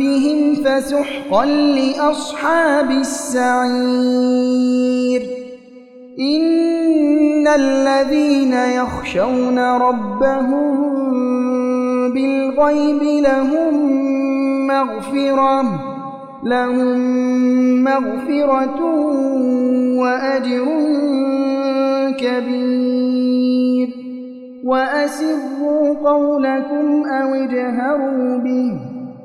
بذنبهم فسحقا لأصحاب السعير. إن الذين يخشون ربهم بالغيب لهم مغفرة لهم مغفرة وأجر كبير. وأسروا قولكم أو اجهروا به.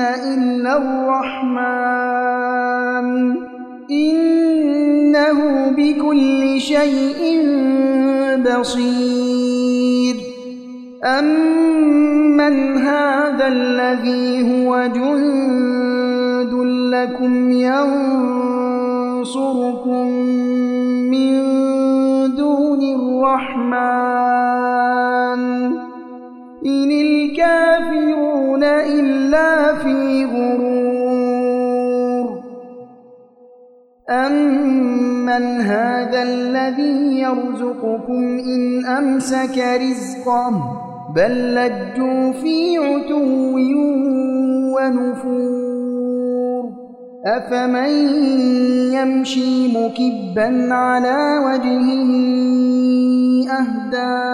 إلا الرحمن إنه بكل شيء بصير. أمن هذا الذي هو جند لكم ينصركم من دون الرحمن إن إلا في غرور. أمن هذا الذي يرزقكم إن أمسك رزقه بل لجوا في عتو ونفور. أفمن يمشي مكبا على وجهه أهداء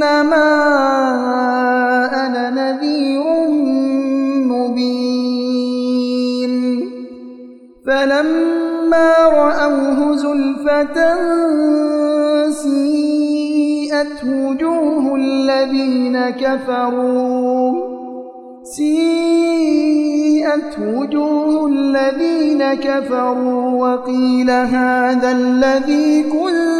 وإنما أنا نذير مبين فلما رأوه زلفة سيئت وجوه الذين كفروا سيئت وجوه الذين كفروا وقيل هذا الذي كنتم